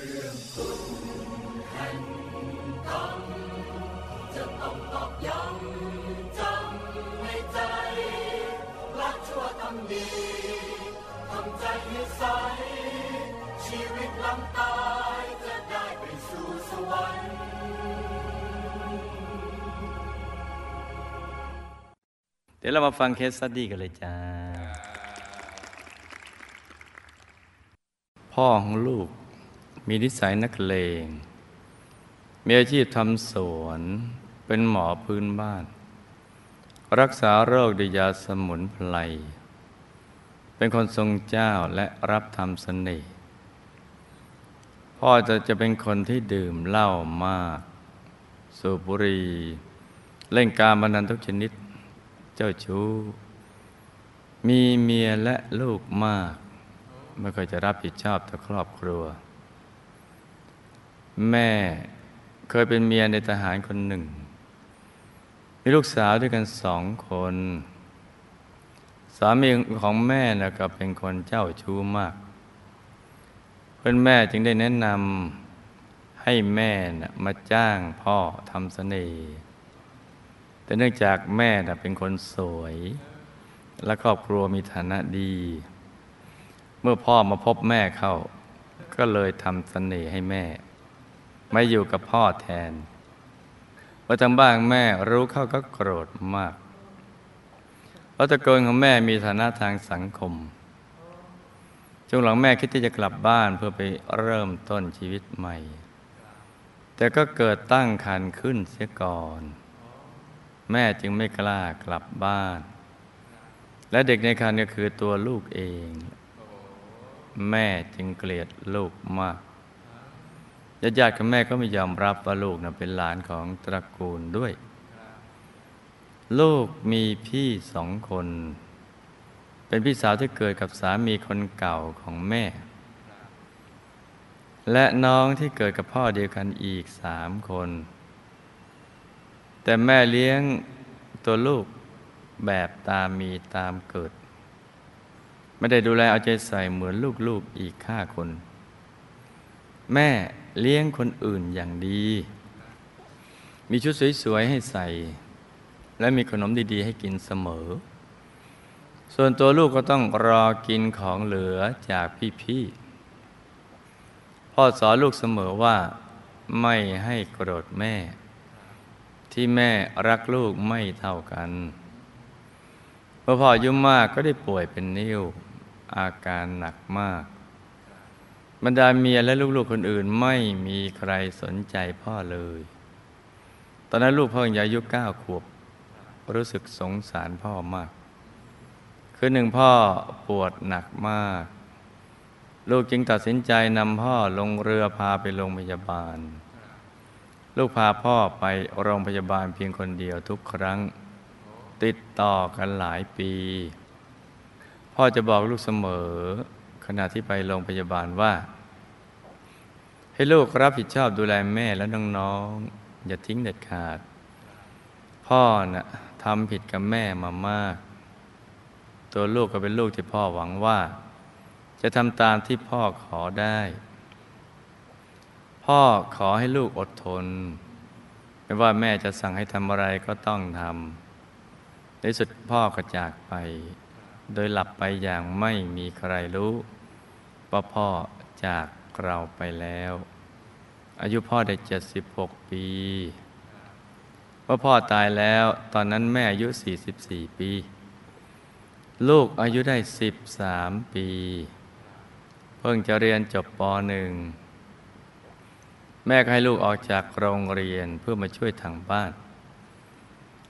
จะต้องตอกย้ำจำในใจละชั่วทำดีทำใจให้ใสชีวิตหลังตายจะได้ไปสู่สวรรค์เดี๋ยวเรามาฟัง case study กันเลยจ้าพ่อของลูก มีนิสัยนักเลง มีอาชีพทำสวน เป็นหมอพื้นบ้าน รักษาโรคด้วยยาสมุนไพร เป็นคนทรงเจ้าและรับทำเสน่ห์ พ่อจะจะเป็นคนที่ดื่มเหล้ามาก สูบบุหรี่ เล่นการบันนันทุกชนิด เจ้าชู้ มีเมียและลูกมากไม่เคยจะรับผิดชอบต่อครอบครัว แม่เคยเป็นเมียในทหารคนหนึ่ง มีลูกสาวด้วยกันสองคน สามีของแม่นะก็เป็นคนเจ้าชู้มาก เพื่อนแม่จึงได้แนะนำให้แม่นะมาจ้างพ่อทำเสน่ห์แต่เนื่องจากแม่นะเป็นคนสวย และครอบครัวมีฐานะดี เมื่อพ่อมาพบแม่เข้า ก็เลยทำเสน่ห์ให้แม่ ไม่อยู่กับพ่อแทนพอทางบ้านแม่รู้เข้าก็โกรธมากเพราะตะโกนของแม่มีฐานะทางสังคมช่วงหลังแม่คิดที่จะกลับบ้านเพื่อไปเริ่มต้นชีวิตใหม่ แต่ก็เกิดตั้งคันขึ้นเสียก่อน แม่จึงไม่กล้ากลับบ้าน และเด็กในครรภ์ก็คือตัวลูกเอง แม่จึงเกลียดลูกมาก ญาติญาติของแม่ก็ไม่ยอมรับว่าลูกนะเป็นหลานของตระกูลด้วย ลูกมีพี่สองคน เป็นพี่สาวที่เกิดกับสามีคนเก่าของแม่ และน้องที่เกิดกับพ่อเดียวกันอีกสามคน แต่แม่เลี้ยงตัวลูกแบบตามมีตามเกิด ไม่ได้ดูแลเอาใจใส่เหมือนลูกๆอีกห้าคน แม่ เลี้ยงคนอื่นอย่างดี มีชุดสวย ๆ ให้ใส่ และมีขนมดี ๆ ให้กินเสมอ ส่วนตัวลูกก็ต้องรอกินของเหลือจากพี่ๆพ่อสอนลูกเสมอว่าไม่ให้โกรธแม่ ที่แม่รักลูกไม่เท่ากันเมื่อพ่ออายุ่มากก็ได้ป่วยเป็นนิ่วอาการหนักมาก บรรดาเมียและลูกๆคนอื่นไม่มีใครสนใจพ่อเลย ตอนนั้นลูกเพิ่งอายุเก้าขวบ รู้สึกสงสารพ่อมาก คือหนึ่งพ่อปวดหนักมาก ลูกจึงตัดสินใจนำพ่อลงเรือพาไปโรงพยาบาล ลูกพาพ่อไปโรงพยาบาลเพียงคนเดียวทุกครั้ง ติดต่อกันหลายปี พ่อจะบอกลูกเสมอ ณะที่ไปโรงพยาบาลว่า ให้ลูกรับผิดชอบดูแลแม่และน้องๆอย่าทิ้งเด็ดขาด พ่อนะ่ะทำผิดกับแม่มามาก ตัวลูกก็เป็นลูกที่พ่อหวังว่า จะทำตามที่พ่อขอได้ พ่อขอให้ลูกอดทน ไม่ว่าแม่จะสั่งให้ทำอะไรก็ต้องทำในสุดพ่อก็จากไป โดยหลับไปอย่างไม่มีใครรู้ ว่าพ่อจากเราไปแล้ว อายุพ่อได้ 76 ปีเมื่อพ่อตายแล้วตอนนั้นแม่อายุ 44 ปี ลูกอายุได้ 13 ปี เพิ่งจะเรียนจบป .1 แม่ก็ให้ลูกออกจากโรงเรียนเพื่อมาช่วยทางบ้าน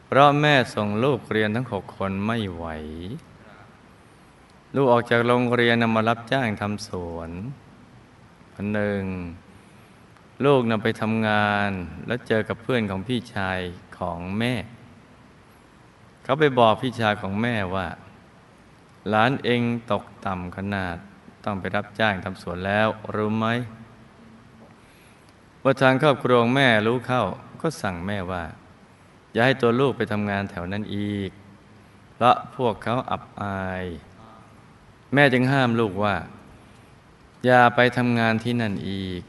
เพราะแม่ส่งลูกเรียนทั้งหกคนไม่ไหว ลูกออกจากโรงเรียนนำมารับจ้างทำสวนพันหนึ่ง ลูกนำไปทำงานแล้วเจอกับเพื่อนของพี่ชายของแม่ เขาไปบอกพี่ชายของแม่ว่าหลานเองตกต่ำขนาดต้องไปรับจ้างทำสวนแล้วรู้ไหมว่าทางครอบครัวแม่รู้เข้าก็สั่งแม่ว่า อย่าให้ตัวลูกไปทำงานแถวนั้นอีก เพราะพวกเขาอับอาย แม่จึงห้ามลูกว่า อย่าไปทำงานที่นั่นอีก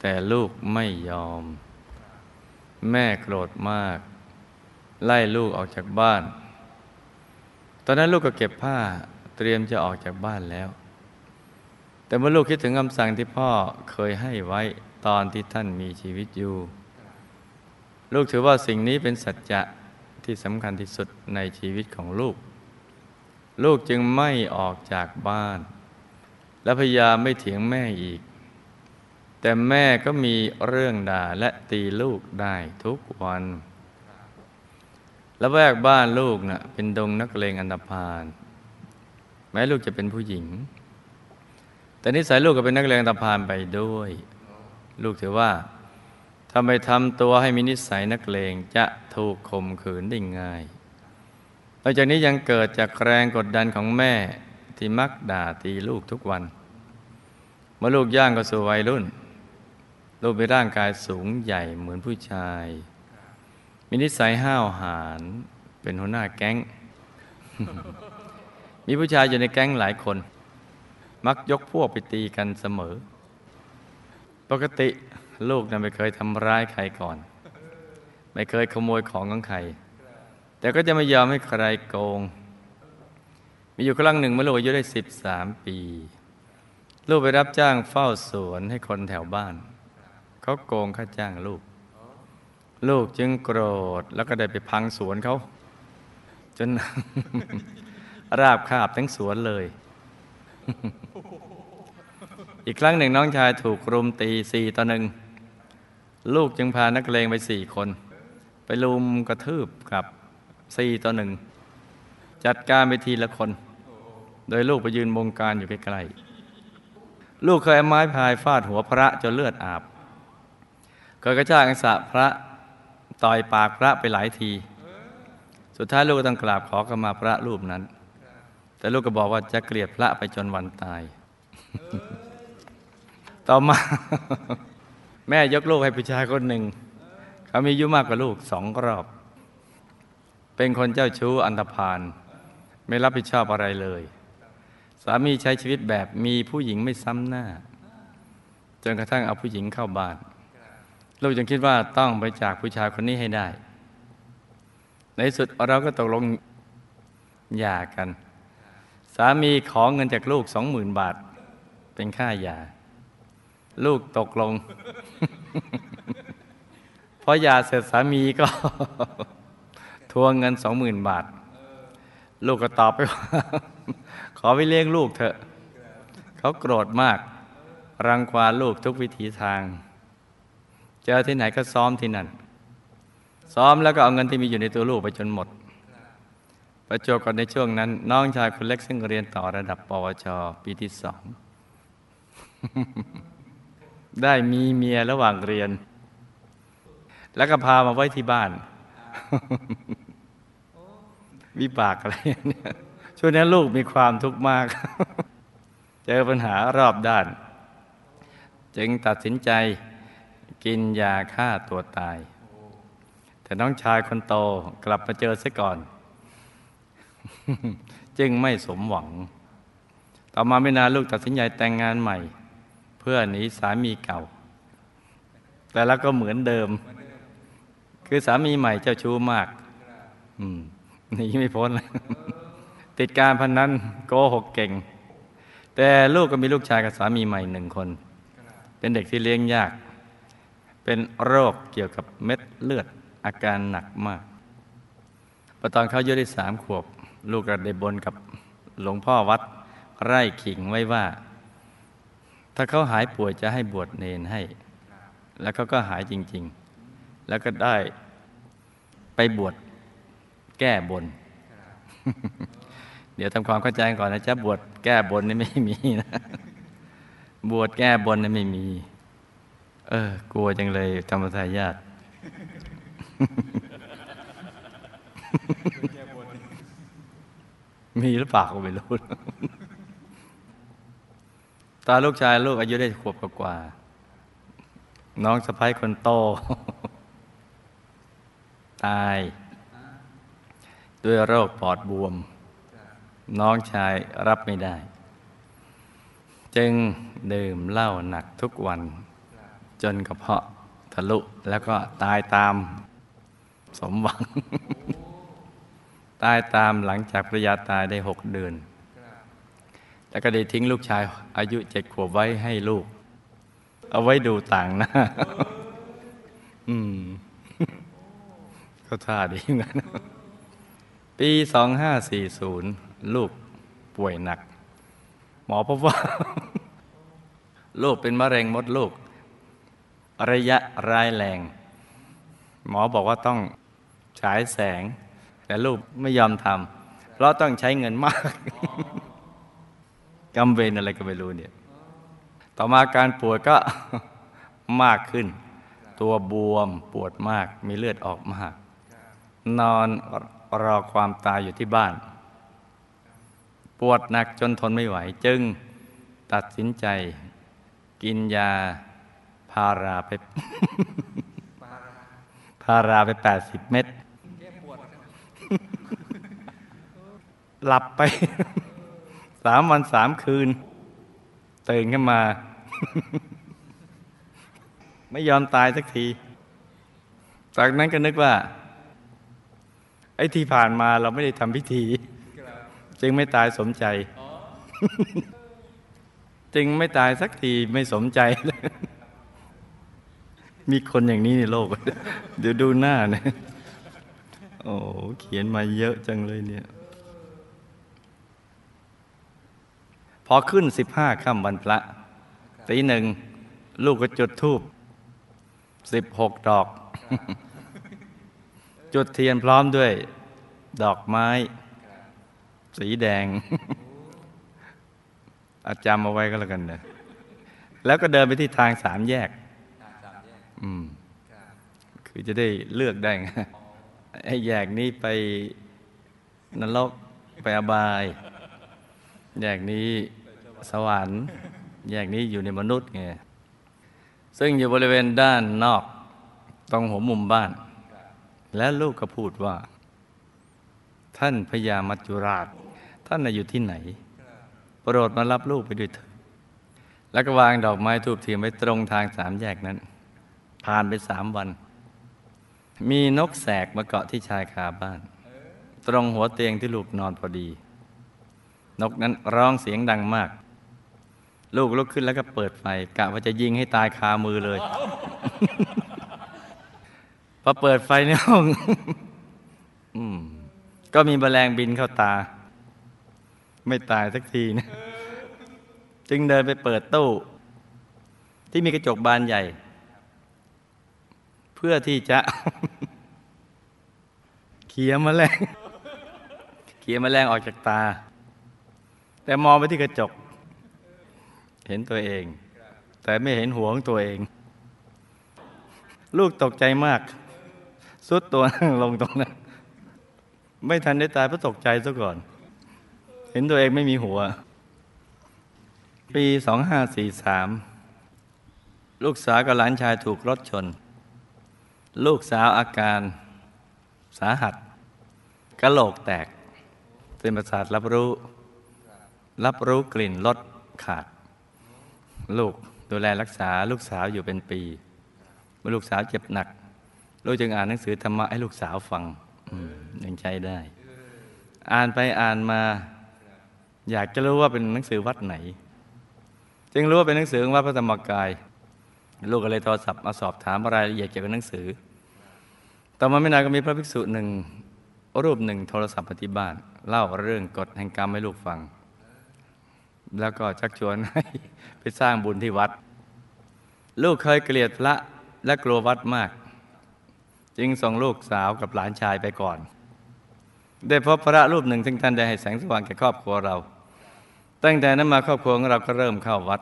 แต่ลูกไม่ยอม แม่โกรธมาก ไล่ลูกออกจากบ้าน ตอนนั้นลูกก็เก็บผ้าเตรียมจะออกจากบ้านแล้ว แต่เมื่อลูกคิดถึงคำสั่งที่พ่อเคยให้ไว้ตอนที่ท่านมีชีวิตอยู่ ลูกถือว่าสิ่งนี้เป็นสัจจะที่สำคัญที่สุดในชีวิตของลูก ลูกจึงไม่ออกจากบ้าน และพยายามไม่เถียงแม่อีก แต่แม่ก็มีเรื่องด่าและตีลูกได้ทุกวัน และแวกบ้านลูกนะ่ะเป็นดงนักเลงอันดพาลแม้ลูกจะเป็นผู้หญิง แต่นิสัยลูกก็เป็นนักเลงอันดพาลไปด้วย ลูกถือว่าถ้าไม่ทำตัวให้มีนิสัยนักเลงจะถูกข่มขืนได้ง่าย อกจากนี้ยังเกิดจากแรงกดดันของแม่ที่มักด่าตีลูกทุกวัน เมื่อลูกย่างก็สู่วัยรุ่น ลูกมีร่างกายสูงใหญ่เหมือนผู้ชาย มีนิสัยห้าวหาญเป็นหัวหน้าแก๊ง มีผู้ชายอยู่ในแก๊งหลายคน มักยกพวกไปตีกันเสมอ ปกติลูกนั้นไม่เคยทำร้ายใครก่อน ไม่เคยขโมยของของใคร แต่ก็จะไม่ยอมให้ใครโกง มีอยู่ครั้งหนึ่งเมื่อลูกอายุได้สิบสามปี ลูกไปรับจ้างเฝ้าสวนให้คนแถวบ้าน เขาโกงค่าจ้างลูก ลูกจึงโกรธแล้วก็ได้ไปพังสวนเขา จนราบคาบทั้งสวนเลย อีกครั้งหนึ่งน้องชายถูกรุมตีสี่ต่อหนึ่งลูกจึงพานักเลงไปสี่คน ไปลุมกระทืบกับ สี่ต่อหนึ่งจัดการไปทีละคน โดยลูกไปยืนบงการอยู่ใกล้ๆลูกเคยไม้พายฟาดหัวพระจนเลือดอาบเคยกระชากอังสะพระต่อยปากพระไปหลายที สุดท้ายลูกก็ต้องกราบขอขมาพระรูปนั้น แต่ลูกก็บอกว่าจะเกลียดพระไปจนวันตาย ต่อมา แม่ยกลูกให้ผู้ชายคนหนึ่ง เขามีอายุมากกว่าลูกสองรอบ เป็นคนเจ้าชู้อันธพาลไม่รับผิดชอบอะไรเลย สามีใช้ชีวิตแบบมีผู้หญิงไม่ซ้ำหน้า จนกระทั่งเอาผู้หญิงเข้าบ้านลูกจึงคิดว่าต้องไปจากผู้ชายคนนี้ให้ได้ ในสุดเราก็ตกลงหย่ากัน สามีขอเงินจากลูกสองหมื่นบาท เป็นค่าหย่า ลูกตกลงพอหย่าเสร็จสามีก็ วงเงินสองหมื่นบาท ลูกก็ตอบไปว่า ขอไปเลี้ยงลูกเถอะ เขาโกรธมาก รังควานลูกทุกวิถีทาง เจอที่ไหนก็ซ้อมที่นั่น ซ้อมแล้วก็เอาเงินที่มีอยู่ในตัวลูกไปจนหมด ประจวบกับในช่วงนั้น น้องชายคนเล็กซึ่งเรียนต่อระดับปวช ปีที่สองได้มีเมียระหว่างเรียน แล้วก็พามาไว้ที่บ้าน วิบากอะไรเนี่ยช่วงนั้นลูกมีความทุกข์มาก เจอปัญหารอบด้าน จึงตัดสินใจกินยาฆ่าตัวตาย แต่น้องชายคนโตกลับมาเจอซะก่อน จึงไม่สมหวัง ต่อมาไม่นานลูกตัดสินใจแต่งงานใหม่ เพื่อหนีสามีเก่า แต่แล้วก็เหมือนเดิม คือสามีใหม่เจ้าชู้มาก อืม หนีไม่พ้นเลยติดการพนนันโกหกเก่ง แต่ลูกก็มีลูกชายกับสามีใหม่หนึ่งคน เป็นเด็กที่เลี้ยงยาก เป็นโรคเกี่ยวกับเม็ดเลือดอาการหนักมากพอตอนเขาอายุได้สามขวบ ลูกก็ได้บนกับหลวงพ่อวัดไร่ขิงไว้ว่า ถ้าเขาหายป่วยจะให้บวชเนนให้ แล้วเขาก็หายจริง ๆ แล้วก็ได้ไปบวช แก้บน เดี๋ยวทำความเข้าใจก่อนนะจ๊ะบวชแก้บนนี่ไม่มีนะบวชแก้บนนี่ไม่มี เออ กลัวจังเลยธรรมทายาทมีหรือเปล่าก็ไม่รู้ตอนลูกชายลูกอายุได้ขวบกว่า น้องสะพ้ายคนโต ตาย ด้วยโรคปอดบวม น้องชายรับไม่ได้ จึงดื่มเหล้าหนักทุกวัน จนกระเพาะทะลุแล้วก็ตายตามสมหวัง ตายตามหลังจากภรรยาตายได้หกเดือน แล้วก็ได้ทิ้งลูกชายอายุเจ็ดขวบไว้ให้ลูก เอาไว้ดูต่างหน้า อืม ก็ท่าดีเหมือนกัน ปี 2540 ลูกป่วยหนัก หมอพบว่า ลูกเป็นมะเร็งมดลูก ระยะร้ายแรง หมอบอกว่าต้องฉายแสง แต่ลูกไม่ยอมทำเพราะต้องใช้เงินมากกำเวรอะไรก็ไม่รู้เนี่ย ต่อมาการปวดก็มากขึ้น ตัวบวมปวดมาก มีเลือดออกมาก นอน รอความตายอยู่ที่บ้าน ปวดหนักจนทนไม่ไหวจึงตัดสินใจ กินยาพาราไปพาราไปแปดสิบเม็ดหลับไปสามวันสามคืน ตื่นขึ้นมา ไม่ยอมตายสักที จากนั้นก็นึกว่า ไอ้ที่ผ่านมาเราไม่ได้ทำพิธี จึงไม่ตายสมใจ จึงไม่ตายสักทีไม่สมใจ มีคนอย่างนี้ในโลก เดี๋ยวดูหน้าเนี่ยโอ้เขียนมาเยอะจังเลยเนี่ย พอขึ้นสิบห้าค่ำวันพระตีหนึ่ง ลูกก็จุดธูปสิบหกดอก จุดเทียนพร้อมด้วย ดอกไม้ สีแดง อาจำเอาไว้ก็แล้วกันนะแล้วก็เดินไปที่ทางสามแยก อืม คือจะได้เลือกได้ไงไอ้แยกนี้ไปนรกไปอบาย แยกนี้สวรรค์ แยกนี้อยู่ในมนุษย์ไง ซึ่งอยู่บริเวณด้านนอก ตรงหัวมุมบ้าน และลูกก็พูดว่า ท่านพญามัจจุราช ท่านอยู่ที่ไหน โปรดมารับลูกไปด้วยเถิดแล้วก็วางดอกไม้ทูบเทียมไว้ตรงทางสามแยกนั้น ผ่านไปสามวัน มีนกแสกมาเกาะที่ชายคาบ้าน ตรงหัวเตียงที่ลูกนอนพอดี นกนั้นร้องเสียงดังมาก ลูกลุกขึ้นแล้วก็เปิดไฟกะว่าจะยิงให้ตายคามือเลย อเปิดไฟในห้องก็มีแมลงบินเข้าตา ไม่ตายสักทีนะ จึงเดินไปเปิดตู้ ที่มีกระจกบานใหญ่ เพื่อที่จะเขี่ยแมลงเขี่ยแมลงออกจากตา แต่มองไปที่กระจก เห็นตัวเอง แต่ไม่เห็นหัวของตัวเอง ลูกตกใจมาก สุดตัวนั่งลงตรงนั้น ไม่ทันได้ตายเพราะตกใจซะก่อน เห็นตัวเองไม่มีหัว ปี2543ลูกสาวกับหลานชายถูกรถชน ลูกสาวอาการสาหัสกระโหลกแตกเส้นประสาทรับรู้ รับรู้กลิ่นรสขาด ลูกดูแลรักษาลูกสาวอยู่เป็นปีเมื่อลูกสาวเจ็บหนัก ลูกจึงอ่านหนังสือธรรมะให้ลูกสาวฟังยังใช้ได้ อ่านไปอ่านมา อยากจะรู้ว่าเป็นหนังสือวัดไหน จึงรู้ว่าเป็นหนังสือของวัดพระธรรมกาย ลูกก็เลยโทรศัพท์มาสอบถามรายละเอียดเกี่ยวกับหนังสือ ต่อมาไม่นานก็มีพระภิกษุหนึ่งรูปหนึ่งโทรศัพท์มาที่บ้านเล่าเรื่องกฎแห่งกรรมให้ลูกฟัง แล้วก็ชักชวนให้ไปสร้างบุญที่วัด ลูกเคยเกลียดพระและกลัววัดมาก จึงส่งลูกสาวกับหลานชายไปก่อน ได้พบพระรูปหนึ่งซึ่งท่านได้ให้แสงสว่างแก่ครอบครัวเรา ตั้งแต่นั้นมาครอบครัวของเราก็เริ่มเข้าวัด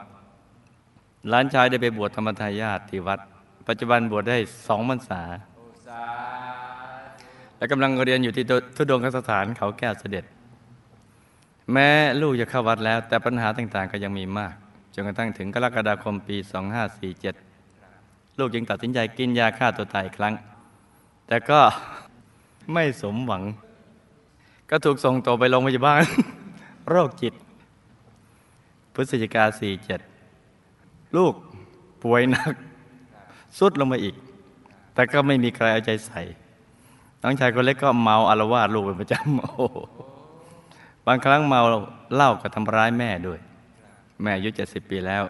หลานชายได้ไปบวชธรรมทายาทที่วัด ปัจจุบันบวชได้สองพรรษา และกำลังเรียนอยู่ที่ทุดงคสถานเขาแก้วเสด็จ แม้ลูกจะเข้าวัดแล้ว แต่ปัญหาต่างๆก็ยังมีมากจนกระทั่งถึงกรกฎาคมปี 2547 ลูกจึงตัดสินใจกินยาฆ่าตัวตายอีกครั้ง แต่ก็ไม่สมหวัง ก็ถูกส่งตัวไปโรงพยาบาลโรคจิต พฤศจิกา47ลูกป่วยหนัก สุดลงมาอีก แต่ก็ไม่มีใครเอาใจใส่ น้องชายคนเล็กก็เมาอารวาสลูกเป็นประจำโอ้บางครั้งเมาเหล้าก็ทำร้ายแม่ด้วย แม่อายุเจ็ดสิบปีแล้ว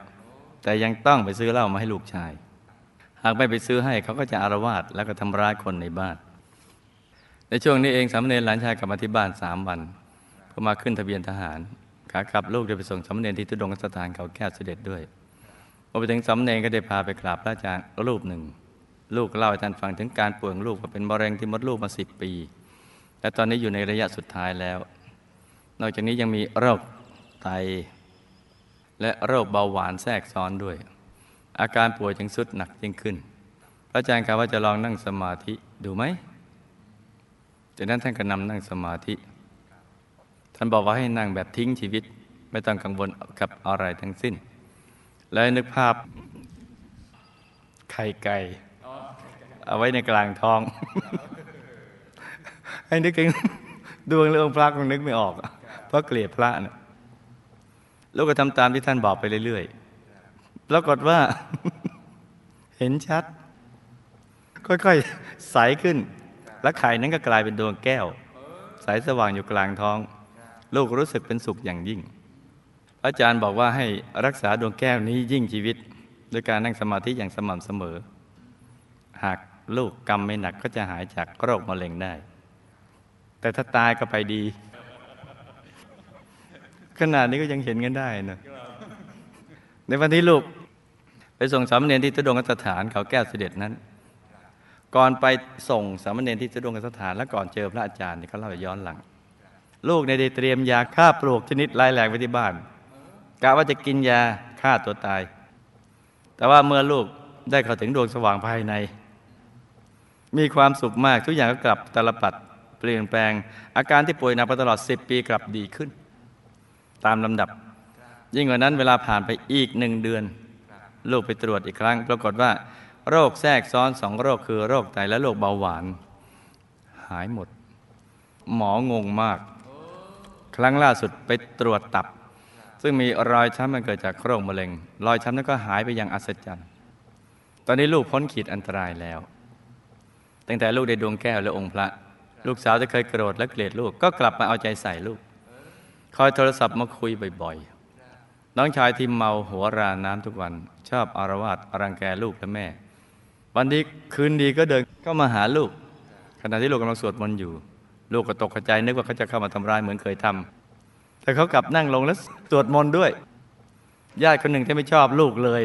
แต่ยังต้องไปซื้อเหล้ามาให้ลูกชาย หากไม่ไปซื้อให้เขาก็จะอารวาสแล้วก็ทำร้ายคนในบ้าน ในช่วงนี้เองสามเณรหลานชายกลับมาที่บ้านสามวันเพื่อมาขึ้นทะเบียนทหารขากลับลูกได้ไปส่งสามเณรที่ตุดงสถานเขาแก้วเสด็จด้วยพอไปถึงสามเณรก็ได้พาไปกราบพระอาจารย์รูปหนึ่ง ลูกเล่าให้ท่านฟังถึงการป่วยลูกว่าเป็นมะเร็งที่มดลูกมาสิบปีและตอนนี้อยู่ในระยะสุดท้ายแล้ว นอกจากนี้ยังมีโรคไต และโรคเบาหวานแทรกซ้อนด้วย อาการป่วยจึงสุดหนักยิ่งขึ้น พระอาจารย์กล่าวว่าจะลองนั่งสมาธิดูไหมจากนั้นท่านก็นำนั่งสมาธิ ท่านบอกว่าให้นั่งแบบทิ้งชีวิต ไม่ต้องกังวลกับอะไรทั้งสิ้น และนึกภาพไข่ไก่ เอาไว้ในกลางท้อง ให้นึกถึงดวงเรื่องพระคงนึกไม่ออก เพราะเกลียดพระนะลูกก็ทำตามที่ท่านบอกไปเรื่อยๆ ปรากฏว่า เห็นชัด ค่อยๆใสขึ้น และไข่นั้นก็กลายเป็นดวงแก้ว ใสสว่างอยู่กลางท้อง ลูกรู้สึกเป็นสุขอย่างยิ่ง อาจารย์บอกว่าให้รักษาดวงแก้วนี้ยิ่งชีวิต โดยการนั่งสมาธิอย่างสม่ำเสมอ หากลูกกรรมไม่หนักก็จะหายจากโรคมะเร็งได้ แต่ถ้าตายก็ไปดี ขนาดนี้ก็ยังเห็นกันได้นะ ในวันที่ลูกไปส่งสามเณรที่ตุดงคสถานเขาแก้วเสด็จนั้น ก่อนไปส่งสามเณรที่ตุดงคสถาน และก่อนเจอพระอาจารย์นี่เขาเล่าย้อนหลัง ลูกในได้เตรียมยาฆ่าปลวกชนิดร้ายแรงไว้ที่บ้านกะว่าจะกินยาฆ่าตัวตาย แต่ว่าเมื่อลูกได้เข้าถึงดวงสว่างภายใน มีความสุขมากทุกอย่างก็กลับตลปัดเปลี่ยนแปลง อาการที่ป่วยหนักมาตลอด 10 ปีกลับดีขึ้น ตามลำดับ ยิ่งกว่านั้นเวลาผ่านไปอีกหนึ่งเดือน ลูกไปตรวจอีกครั้ง ปรากฏว่า โรคแทรกซ้อนสองโรคคือโรคไตและโรคเบาหวาน หายหมด หมองงมาก ครั้งล่าสุดไปตรวจตับ ซึ่งมีรอยช้ำมันเกิดจากโรคมะเร็ง รอยช้ำนั้นก็หายไปอย่างอัศจรรย์ ตอนนี้ลูกพ้นขีดอันตรายแล้ว ตั้งแต่ลูกได้ดวงแก้วและองค์พระ ลูกสาวจะเคยโกรธและเกลียดลูกก็กลับมาเอาใจใส่ลูก คอยโทรศัพท์มาคุยบ่อยๆ น้องชายที่เมาหัวราน้ำทุกวัน ชอบอารวาสรังแกลูกและแม่ วันนี้คืนดีก็เดินเข้ามาหาลูก ขณะที่ลูกกำลังสวดมนต์อยู่ ลูกก็ตกใจนึกว่าเขาจะเข้ามาทำร้ายเหมือนเคยทำแต่เขากลับนั่งลงแล้วสวดมนต์ด้วยญาติคนหนึ่งที่ไม่ชอบลูกเลย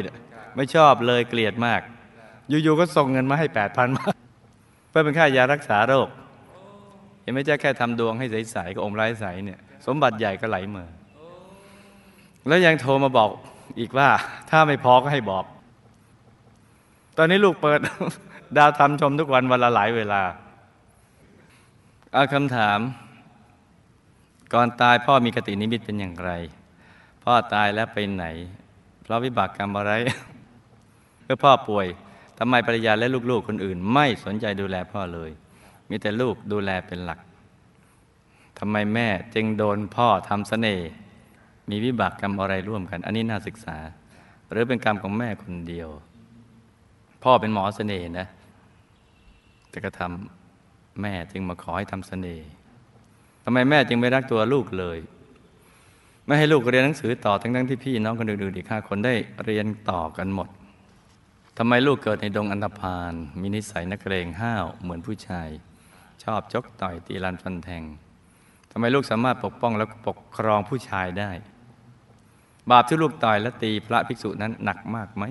ไม่ชอบเลยเกลียดมาก อยู่ๆก็ส่งเงินมาให้แปดพันมาเพื่อเป็นค่ายารักษาโรคเห็นไหมจ๊ะแค่ทำดวงให้ใสๆก็อมไร้ใสเนี่ย สมบัติใหญ่ก็ไหลเมา แล้วยังโทรมาบอกอีกว่า ถ้าไม่พอก็ให้บอก ตอนนี้ลูกเปิด ดาวทำชมทุกวันวันละหลายเวลาเอาคำถาม ก่อนตายพ่อมีกตินิมิตเป็นอย่างไร พ่อตายแล้วไปไหน เพราะวิบากกรรมอะไรเมื่อพ่อป่วยทำไมภรรยาและลูกๆคนอื่น ไม่สนใจดูแลพ่อเลย มีแต่ลูกดูแลเป็นหลักทำไมแม่จึงโดนพ่อทำเสน่ห์ มีวิบากกรรมอะไรร่วมกัน อันนี้น่าศึกษา หรือเป็นกรรมของแม่คนเดียว พ่อเป็นหมอเสน่ห์นะ แต่ก็ทำแม่จึงมาขอให้ทำเสน่ห์ทำไมแม่จึงไม่รักตัวลูกเลย ไม่ให้ลูกเรียนหนังสือต่อทั้งทั้งที่พี่น้องคนอื่นๆอีกห้าคนได้เรียนต่อกันหมดทำไมลูกเกิดในดงอันธพาลมีนิสัยนักเลงห้าวเหมือนผู้ชาย ชอบจกต่อยตีรันฟันแทงทำไมลูกสามารถปกป้องและปกครองผู้ชายได้ บาปที่ลูกต่อยและตีพระภิกษุนั้นหนักมากไหม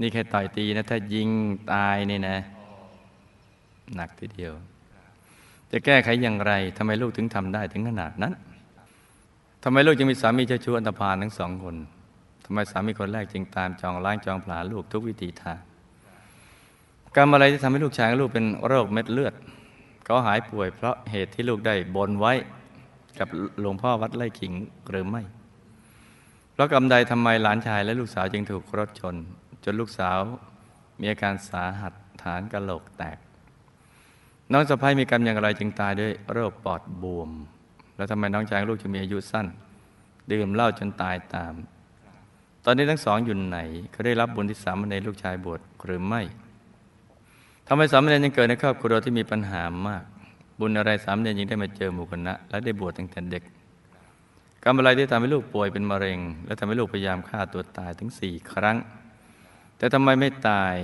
นี่แค่ต่อยตีนะ ถ้ายิงตายนี่นะ หนักทีเดียว จะแก้ไขอย่างไรทำไมลูกถึงทำได้ถึงขนาดนั้นทำไมลูกจึงมีสามีเจ้าชู้อันธพาลทั้งสองคนทำไมสามีคนแรกจึงตามจองล้างจองผลาลูกทุกวิธีทางกรรมอะไรที่ทำให้ลูกชายลูกเป็นโรคเม็ดเลือดเขาหายป่วยเพราะเหตุที่ลูกได้บนไว้กับหลวงพ่อวัดไร่ขิงหรือไม่ เพราะกรรมใดทำไมหลานชายและลูกสาวจึงถูกรถชน จนลูกสาวมีอาการสาหัสฐานกระโหลกแตก น้องสะพ้ายมีกรรมอย่างไรจึงตายด้วยโรคปอดบวม แล้วทำไมน้องชายลูกจึงมีอายุสั้น ดื่มเหล้าจนตายตาม ตอนนี้ทั้งสองอยู่ไหนเขาได้รับบุญที่สามในลูกชายบวชหรือไม่ทำไมสามเณรยังเกิดในครอบครัวที่มีปัญหามาก บุญอะไรสามเณรยังได้มาเจอหมู่คณะและได้บวชตั้งแต่เด็ก กรรมอะไรที่ทำให้ลูกป่วยเป็นมะเร็ง และทำให้ลูกพยายามฆ่าตัวตายถึงสี่ครั้ง แต่ทำไมไม่ตาย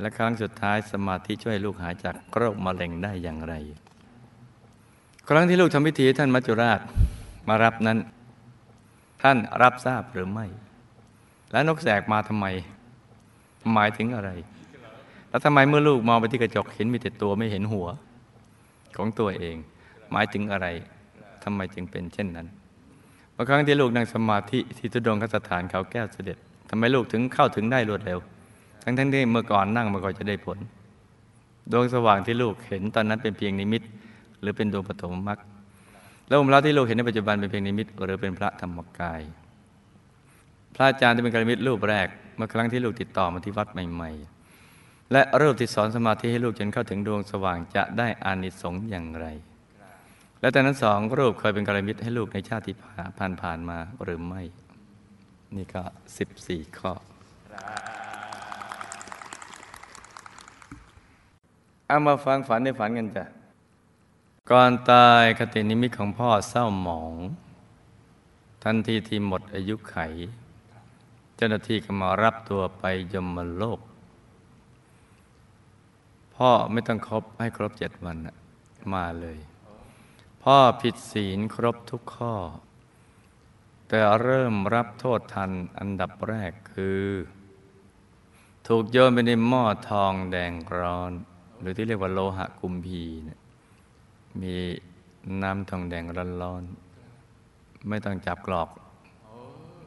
และครั้งสุดท้ายสมาธิช่วยลูกหายจากโรคมะเร็งได้อย่างไร ครั้งที่ลูกทำพิธีท่านมัจจุราชมารับนั้น ท่านรับทราบหรือไม่ และนกแสกมาทำไม หมายถึงอะไร แล้วทำไมเมื่อลูกมองไปที่กระจกเห็นมีแต่ตัวไม่เห็นหัว ของตัวเอง หมายถึงอะไรทำไมจึงเป็นเช่นนั้น บางครั้งที่ลูกนั่งสมาธิที่ตุดงคสถานเขาแก้วเสด็จทำไมลูกถึงเข้าถึงได้รวดเร็ว ทั้งทั้งที่เมื่อก่อนนั่งมาก่อนจะได้ผล ดวงสว่างที่ลูกเห็นตอนนั้นเป็นเพียงนิมิต หรือเป็นดวงปฐมมรรคแล้วองค์พระที่ลูกเห็นในปัจจุบันเป็นเพียงนิมิต หรือเป็นพระธรรมกาย พระอาจารย์ที่เป็นกรมิตรรูปแรก เมื่อครั้งที่ลูกติดต่อมาที่วัดใหม่ ๆ และรูปที่สอนสมาธิให้ลูกจนเข้าถึงดวงสว่างจะได้อานิสงส์อย่างไร และแต่นั้นสองรูปเคยเป็นกรมิตรให้ลูกในชาติที่ผ่านผ่านมาหรือไม่ นี่ก็สิบสี่ข้อเอามาฟังฝันในฝันกันจ้ะ ก่อนตายคตินิมิตของพ่อเศร้าหมอง ทันทีที่หมดอายุไข เจ้าหน้าที่ก็มารับตัวไปยมโลก พ่อไม่ต้องครบให้ครบเจ็ดวันมาเลย พ่อผิดศีลครบทุกข้อ แต่เริ่มรับโทษทันอันดับแรกคือ ถูกโยนไปในหม้อทองแดงร้อน หรือที่เรียกว่าโลหะกุมพีเนี่ยมีน้ำทองแดงร้อนๆ ไม่ต้องจับกรอก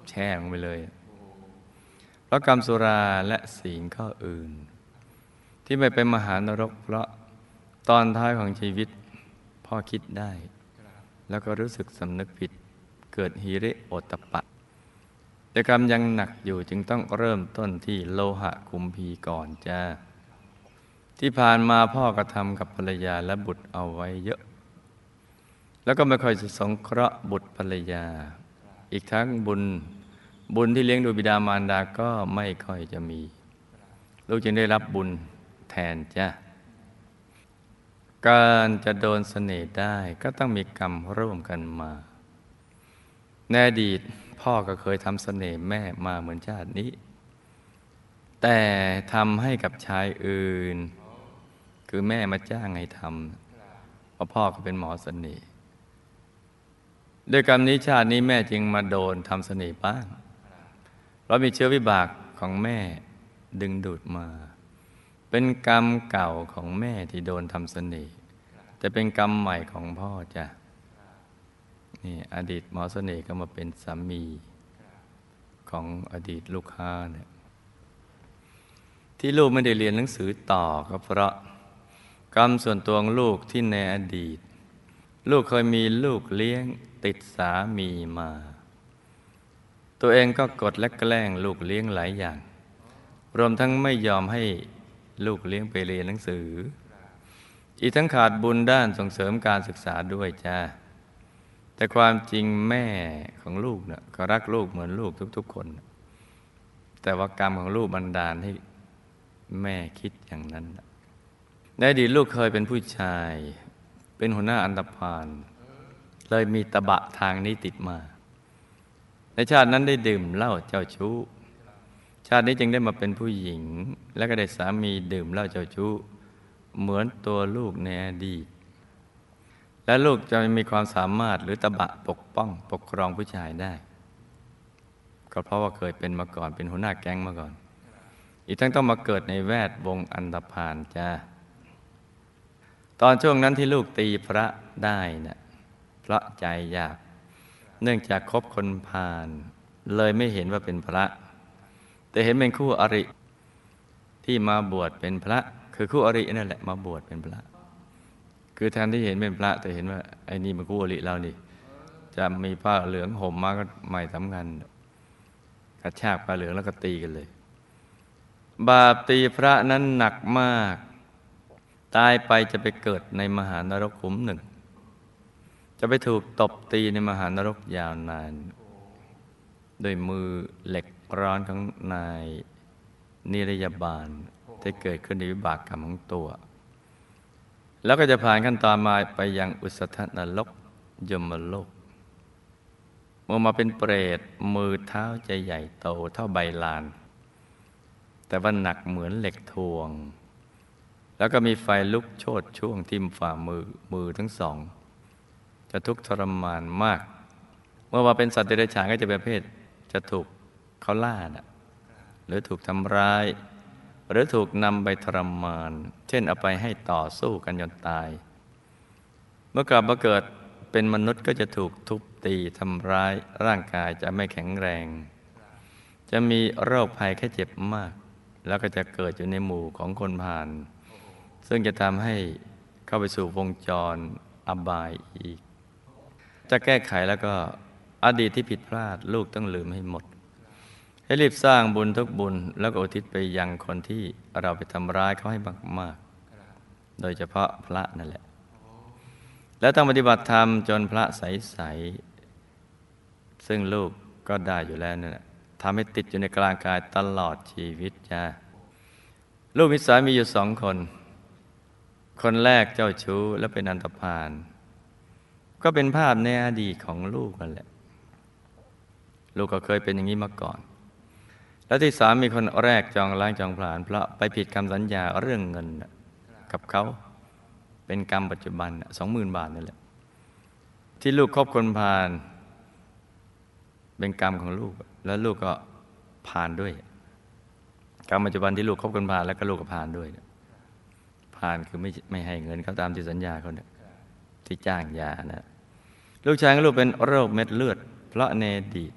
แช่ลงไปเลยเพราะกรรมสุราและศีลข้ออื่น ที่ไม่เป็นมหานรกเพราะตอนท้ายของชีวิต พ่อคิดได้ แล้วก็รู้สึกสำนึกผิด เกิดฮิริโอตปะแต่กรรมยังหนักอยู่จึงต้องเริ่มต้นที่โลหะคุมพีก่อนจ้าที่ผ่านมาพ่อกระทำกับภรรยาและบุตรเอาไว้เยอะ แล้วก็ไม่ค่อยจะสงเคราะห์บุตรภรรยา อีกทั้งบุญบุญที่เลี้ยงดูบิดามารดาก็ไม่ค่อยจะมี ลูกจึงได้รับบุญแทนจ้ะ การจะโดนเสน่ห์ได้ก็ต้องมีกรรมร่วมกันมาในอดีตพ่อก็เคยทำเสน่ห์แม่มาเหมือนชาตินี้ แต่ทำให้กับชายอื่น คือแม่มาจ้างให้ทำเพราะพ่อก็เป็นหมอเสน่ห์ด้วยกรรมนี้ชาตินี้แม่จึงมาโดนทำเสน่ห์บ้างเรามีเชื้อวิบากของแม่ดึงดูดมา เป็นกรรมเก่าของแม่ที่โดนทำเสน่ห์แต่เป็นกรรมใหม่ของพ่อจ้ะนี่อดีตหมอเสน่ห์ก็มาเป็นสามีของอดีตลูกค้าเนี่ยที่ลูกไม่ได้เรียนหนังสือต่อก็เพราะ กรรมส่วนตัวของลูกที่ในอดีต ลูกเคยมีลูกเลี้ยงติดสามีมา ตัวเองก็กดและแกล้งลูกเลี้ยงหลายอย่าง รวมทั้งไม่ยอมให้ ลูกเลี้ยงไปเรียนหนังสือ อีกทั้งขาดบุญด้านส่งเสริมการศึกษาด้วยจ้าแต่ความจริงแม่ของลูกเนะ่ยก็รักลูกเหมือนลูกทุก ๆ คน แต่ว่ากรรมของลูกบันดาลให้แม่คิดอย่างนั้นในอดีตลูกเคยเป็นผู้ชาย เป็นหัวหน้าอันตพาน เลยมีตะบะทางนี้ติดมา ในชาตินั้นได้ดื่มเหล้าเจ้าชู้ ชาตินี้จึงได้มาเป็นผู้หญิง และก็ได้สามีดื่มเหล้าเจ้าชู้ เหมือนตัวลูกในอดีต และลูกจะมีความสามารถหรือตะบะปกป้องปกครองผู้ชายได้ ก็เพราะว่าเคยเป็นมาก่อนเป็นหัวหน้าแก๊งมาก่อน อีกทั้งต้องมาเกิดในแวดวงอันตพานจ้าตอนช่วงนั้นที่ลูกตีพระได้นะ่ะเพราะใจอยาก เนื่องจากคบคนพาลเลยไม่เห็นว่าเป็นพระ แต่เห็นเป็นคู่อริ ที่มาบวชเป็นพระ คือคู่อรินั่นแหละมาบวชเป็นพระ คือแทนที่เห็นเป็นพระแต่เห็นว่าไอ้นี่มันคู่อริเรานี่ จะมีผ้าเหลืองห่มมาก็ไม่สำคัญกระชากผ้าเหลืองแล้วก็ตีกันเลย บาปตีพระนั้นหนักมาก ตายไปจะไปเกิดในมหานรกขุมหนึ่ง จะไปถูกตบตีในมหานรกยาวนาน ด้วยมือเหล็ก ร้อนของนายนิรยาบาลที่เกิดขึ้นในวิบากกรรมของตัว แล้วก็จะผ่านขั้นตอนมาไปยังอุสธนรกยมโลก เมื่อมาเป็นเปรตมือเท้าจะใหญ่โตเท่าใบลาน แต่ว่าหนักเหมือนเหล็กทวง แล้วก็มีไฟลุกโชดช่วงทิ่มฝ่ามือมือทั้งสอง จะทุกข์ทรมานมาก เมื่อมาเป็นสัตว์เดรัจฉานก็จะเป็นเพศจะถูก เขาล่านะหรือถูกทำร้าย หรือถูกนำไปทรมาน เช่นเอาไปให้ต่อสู้กันจนตาย เมื่อกลับมาเกิดเป็นมนุษย์ก็จะถูกทุบตีทำร้ายร่างกายจะไม่แข็งแรง จะมีโรคภัยแค่เจ็บมาก แล้วก็จะเกิดอยู่ในหมู่ของคนผ่าน ซึ่งจะทำให้เข้าไปสู่วงจรอบายอีก จะแก้ไขแล้วก็อดีตที่ผิดพลาดลูกต้องลืมให้หมด ให้รีบสร้างบุญทุกบุญ แล้วก็อุทิศไปยังคนที่เราไปทำร้ายเขาให้มากๆ โดยเฉพาะพระนั่นแหละ แล้วต้องปฏิบัติธรรมจนพระใสๆซึ่งลูกก็ได้อยู่แล้วนั่นแหละทำให้ติดอยู่ในกลางกายตลอดชีวิตจ้าลูกมิสามีอยู่สองคน คนแรกเจ้าชู้และเป็นอันตพาลก็เป็นภาพในอดีตของลูกกันแหละ ลูกก็เคยเป็นอย่างนี้มาก่อน แล้วที่สามมีคนแรกจองล้างจองผลาญเพราะไปผิดคำสัญญาเรื่องเงินกับเขาเป็นกรรมปัจจุบันสองหมื่นบาทนั่นแหละ ที่ลูกคบคนพาล เป็นกรรมของลูก แล้วลูกก็ผ่านด้วยกรรมปัจจุบันที่ลูกคบคนผ่านแล้วก็ลูกก็ผ่านด้วยผ่านคือไม่ไม่ให้เงินเขาตามที่สัญญาเขาเนี่ยที่จ้างยานะลูกชายของลูกเป็นโรคเม็ดเลือด เพราะในอดีต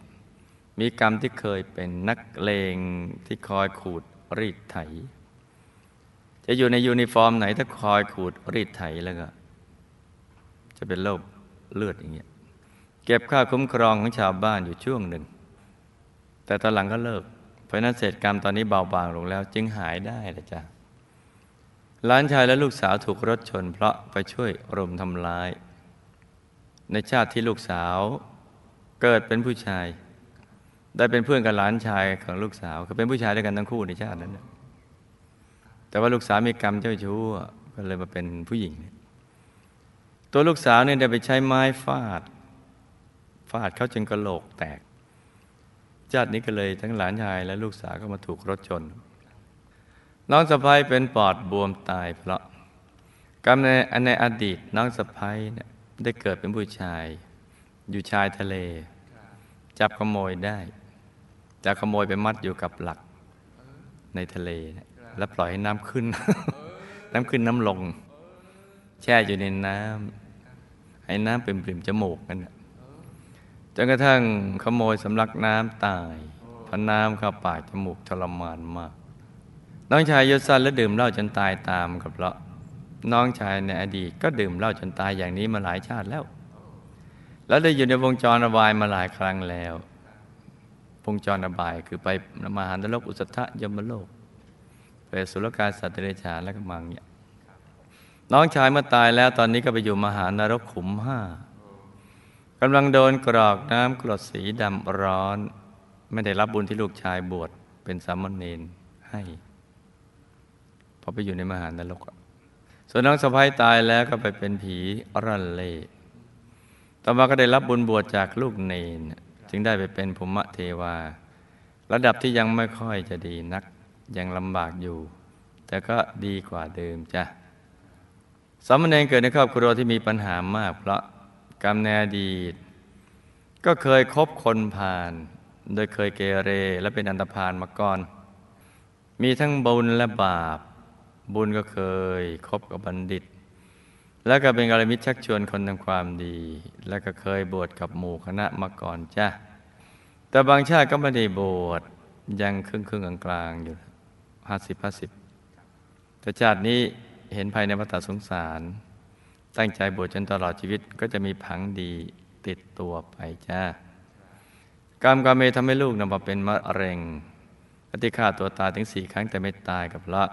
มีกรรมที่เคยเป็นนักเลงที่คอยขูดรีดไถ จะอยู่ในยูนิฟอร์มไหนถ้าคอยขูดรีดไถแล้วก็ จะเป็นโรคเลือดอย่างเงี้ยเก็บค่าคุ้มครองของชาวบ้านอยู่ช่วงหนึ่ง แต่ตอนหลังก็เลิก เพราะนั้นเศษกรรมตอนนี้เบาบางลงแล้ว จึงหายได้ละจ้ะหลานชายและลูกสาวถูกรถชน เพราะไปช่วยรุมทำร้าย ในชาติที่ลูกสาวเกิดเป็นผู้ชาย ได้เป็นเพื่อนกับหลานชายของลูกสาวคือเป็นผู้ชายด้วยกันทั้งคู่ในชาตินั้นแต่ว่าลูกสาวมีกรรมเจ้าชู้ก็เลยมาเป็นผู้หญิง ตัวลูกสาวเนี่ยได้ไปใช้ไม้ฟาด ฟาดเขาจนกระโหลกแตก ชาตินี้ก็เลยทั้งหลานชายและลูกสาวก็มาถูกรถชน น้องสะพ้ายเป็นปอดบวมตายเพราะกรรมในในอดีตน้องสะพ้ายเนี่ยได้เกิดเป็นผู้ชาย อยู่ชายทะเล จับขโมยได้ จะขโมยไปมัดอยู่กับหลักในทะเล แล้วปล่อยให้น้ำขึ้น น้ำขึ้นน้ำลง แช่อยู่ในน้ำให้น้ำเป็นปริ่มจมูกกันจนกระทั่งขโมยสำลักน้ำตายพน้ำเข้าปากจมูกทรมานมาก น้องชายยศสั้นและดื่มเหล้าจนตายตามกับเพราะน้องชายในอดีตก็ดื่มเหล้าจนตายอย่างนี้มาหลายชาติแล้ว แล้วได้อยู่ในวงจรอบายมาหลายครั้งแล้ว วงจรอบาย คือไปมหานรกอุสธะยมโลกไปสุรกาสัตว์เดรัจฉานและก็มังเนี่ยน้องชายเมื่อตายแล้วตอนนี้ก็ไปอยู่มหานรกขุมห้ากำลังโดนกรอกน้ำกรดสีดำร้อน ไม่ได้รับบุญที่ลูกชายบวชเป็นสามเณรให้พอไปอยู่ในมหานรกส่วนน้องสะพ้ายตายแล้วก็ไปเป็นผีรันเล่ต่อมาก็ได้รับบุญบวชจากลูกเนน จึงได้ไปเป็นภูมิเทวา ระดับที่ยังไม่ค่อยจะดีนัก ยังลำบากอยู่ แต่ก็ดีกว่าเดิมจ้ะสามเณรเกิดในครอบครัวที่มีปัญหามาก เพราะกรรมในอดีต ก็เคยคบคนผ่าน โดยเคยเกเรและเป็นอันตพานมาก่อน มีทั้งบุญและบาป บุญก็เคยคบกับบัณฑิต แล้วก็เป็นกาลมิตรชักชวนคนทำความดี แล้วก็เคยบวชกับหมู่คณะมาก่อนจ้ะแต่บางชาติก็ไม่ได้บวชยังครึ่งครึ่งกลางๆอยู่ห้าสิบห้าสิบแต่ชาตินี้เห็นภายในวัฏสงสาร ตั้งใจบวชจนตลอดชีวิตก็จะมีผังดีติดตัวไปจ้ากรรมกรรมเมทำให้ลูกนำมาเป็นมะเร็งปฏิฆาตัวตายถึงสี่ครั้งแต่ไม่ตายกับละ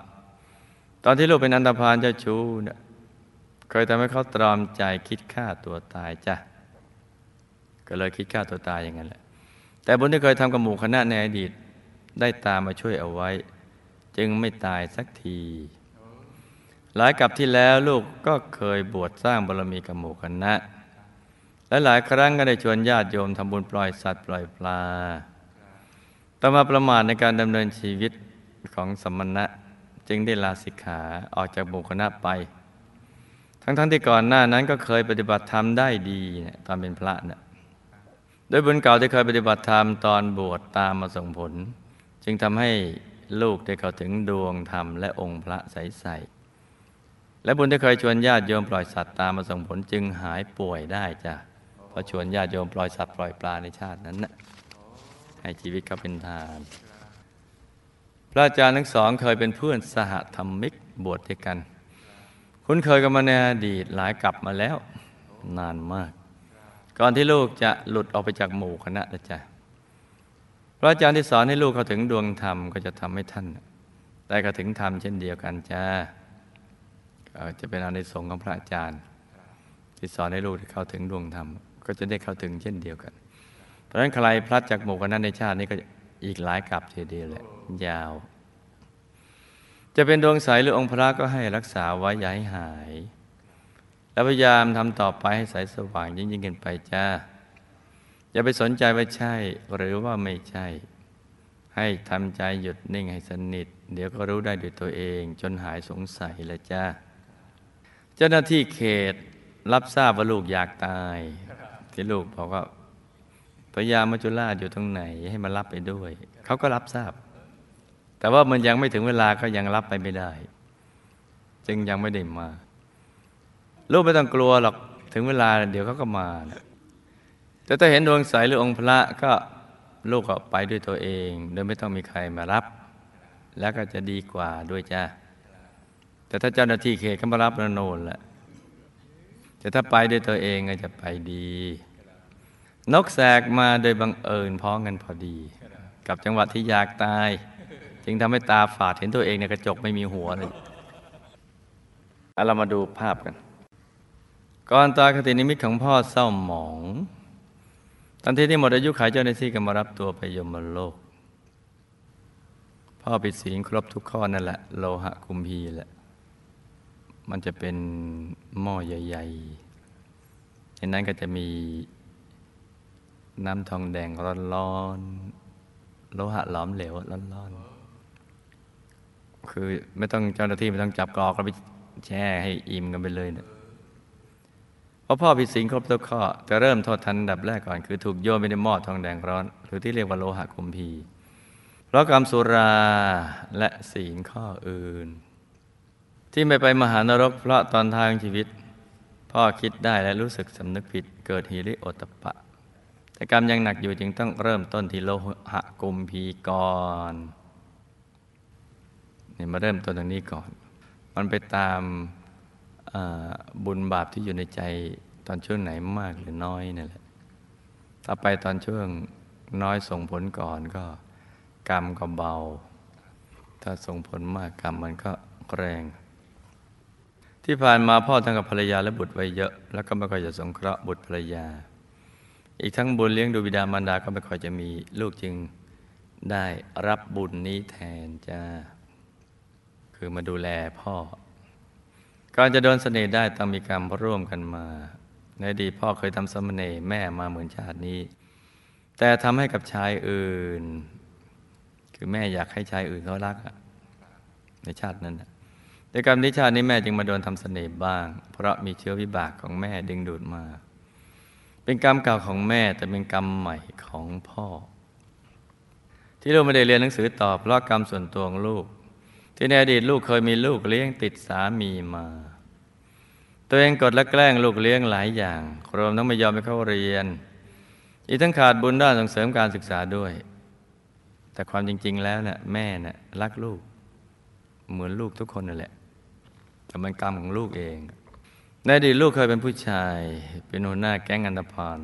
ตอนที่ลูกเป็นอันตพานเจ้าชู้เนี่ย เคยทำให้เขาตรอมใจคิดฆ่าตัวตายจ้ะก็เลยคิดฆ่าตัวตายอย่างนั้นแหละ แต่บุญที่เคยทำกับหมู่คณะในอดีตได้ตามมาช่วยเอาไว้ จึงไม่ตายสักที หลายกับที่แล้วลูกก็เคยบวชสร้างบารมีกับหมู่คณะและหลายครั้งก็ได้ชวนญาติโยมทำบุญปล่อยสัตว์ปล่อยปลา ต่อมาประมาทในการดำเนินชีวิตของสมณะ จึงได้ลาสิกขาออกจากหมู่คณะไป ทั้งๆทที่ก่อนหน้านั้นก็เคยปฏิบัติธรรมได้ดีเนี่ยตอนเป็นพระเนะ่ยโดยบุญเก่าที่เคยปฏิบัติธรรมตอนบวชตามมาส่งผล จึงทำให้ลูกได้เข้าถึงดวงธรรมและองค์พระใสๆและบุญที่เคยชวนญาติโยมปล่อยสัตว์ตามมาส่งผลจึงหายป่วยได้จ้ะเพอชวนญาติโยมปล่อยสัตว์ปล่อยปลาในชาตินั้นนะให้ชีวิตเขาเป็นทานพระอาจารย์ทั้งสองเคยเป็นเพื่อนสหธรรมิกบวชด้วยกัน คุ้นเคยกันมาในอดีตหลายกลับมาแล้ว นานมาก ก่อนที่ลูกจะหลุดออกไปจากหมู่คณะนะจ๊ะพระอาจารย์ที่สอนให้ลูกเขาถึงดวงธรรมก็จะทำให้ท่านได้เข้าถึงธรรมเช่นเดียวกันจ้าจะเป็นอานิสงส์ของพระอาจารย์ ที่สอนให้ลูกเข้าถึงดวงธรรม ก็จะได้เข้าถึงเช่นเดียวกัน เพราะฉะนั้นใครพลัดจากหมู่คณะในชาตินี้ก็อีกหลายกลับทีเดียวแหละยาว จะเป็นดวงใสหรือองค์พระก็ให้รักษาไว้อย่าให้หาย แล้วพยายามทำต่อไปให้ใสสว่างยิ่งยิ่งขึ้นไปจ้า อย่าไปสนใจว่าใช่หรือว่าไม่ใช่ ให้ทำใจหยุดนิ่งให้สนิท เดี๋ยวก็รู้ได้ด้วยตัวเองจนหายสงสัยแล้วจ้า เจ้าหน้าที่เขตรับทราบว่าลูกอยากตาย ที่ลูกบอกว่าพยายามมัจจุราชอยู่ตรงไหนให้มารับไปด้วย เขาก็รับทราบ แต่ว่ามันยังไม่ถึงเวลาก็ยังรับไปไม่ได้ จึงยังไม่ได้มา ลูกไม่ต้องกลัวหรอกถึงเวลาเดี๋ยวเขาก็มาแต่ถ้าเห็นดวงใสหรือองค์พระก็ลูกก็ไปด้วยตัวเอง โดยไม่ต้องมีใครมารับ แล้วก็จะดีกว่าด้วยจ้าแต่ถ้าเจ้าหน้าที่เขตเขามารับแล้วโนนแหละแต่ถ้าไปด้วยตัวเองก็จะไปดี นกแสกมาโดยบังเอิญพ้องกันพอดี กับจังหวัดที่อยากตาย จึงทำให้ตาฝาดเห็นตัวเองในกระจกไม่มีหัวเลยเรามาดูภาพกัน ก่อนตาคตินิมิตของพ่อเศร้าหมอง ทันทีที่หมดอายุขายเจ้าหน้าที่ก็มารับตัวไปยมโลก พ่อปิดศีลครบทุกข้อนั่นแหละ โลหะคุมพีแหละ มันจะเป็นหม้อใหญ่ๆในนั้นก็จะมีน้ำทองแดงร้อนๆโลหะหลอมเหลวร้อนๆ คือไม่ต้องเจ้าหน้าที่ไม่ต้องจับกรอกแล้วไปแช่ให้อิ่มกันไปเลยเนะเพราะพ่อผิดศีลครบทุกข้อจะเริ่มโทษทันดับแรกก่อนคือถูกโยนไปในหม้อทองแดงร้อน หรือที่เรียกว่าโลหะคุมพีเพราะกรรมสุราและศีลข้ออื่น ที่ไม่ไปมหานรกเพราะตอนทางชีวิต พ่อคิดได้และรู้สึกสำนึกผิดเกิดฮิริโอตปะ แต่กรรมยังหนักอยู่จึงต้องเริ่มต้นที่โลหะกุมพีก่อน นี่มาเริ่มต้นตรงนี้ก่อน มันไปตามบุญบาปที่อยู่ในใจตอนช่วงไหนมากหรือน้อยนี่แหละ ถ้าไปตอนช่วงน้อยส่งผลก่อนก็ กรรมก็เบา ถ้าส่งผลมากกรรมมันก็แรง ที่ผ่านมาพ่อทั้งกับภรรยาและบุตรไว้เยอะ แล้วก็ไม่ค่อยจะสงเคราะห์บุตรภรรยา อีกทั้งบุญเลี้ยงดูบิดามารดาก็ไม่ค่อยจะมีลูกจึงได้รับบุญนี้แทนจ้า คือมาดูแลพ่อ การจะโดนเสน่ห์ได้ต้องมีการร่วมกันมา ในอดีตพ่อเคยทำสมเน่ห์แม่มาเหมือนชาตินี้ แต่ทำให้กับชายอื่น คือแม่อยากให้ชายอื่นเขารักในชาตินั้นแต่กรรมนิชาตินี้แม่จึงมาโดนทำเสน่ห์บ้าง เพราะมีเชื้อวิบากของแม่ดึงดูดมา เป็นกรรมเก่าของแม่แต่เป็นกรรมใหม่ของพ่อที่ลูกไม่ได้เรียนหนังสือต่อเพราะกรรมส่วนตัวของลูก ที่ในอดีตลูกเคยมีลูกเลี้ยงติดสามีมา ตัวเองกดและแกล้งลูกเลี้ยงหลายอย่างรวมทั้งไม่ยอมไปเข้าเรียน อีกทั้งขาดบุญด้านส่งเสริมการศึกษาด้วย แต่ความจริง ๆ แล้วเนะ่ยแม่นะ่ะรักลูก เหมือนลูกทุกคนนั่นแหละแต่มันกรรมของลูกเอง ในอดีตลูกเคยเป็นผู้ชาย เป็นหัวหน้าแก๊งอันธพาล